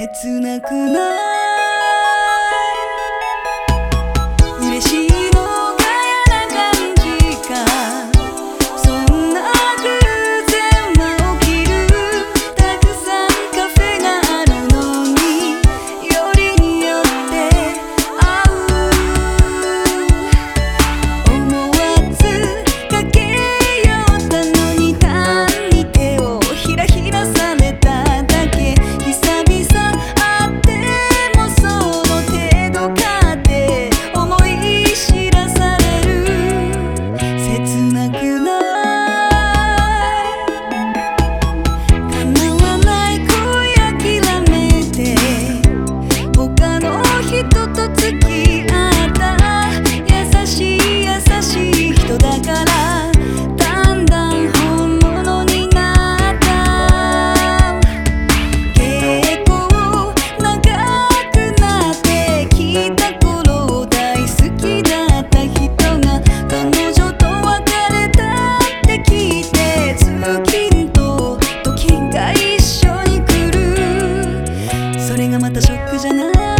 切なくなるくじゃない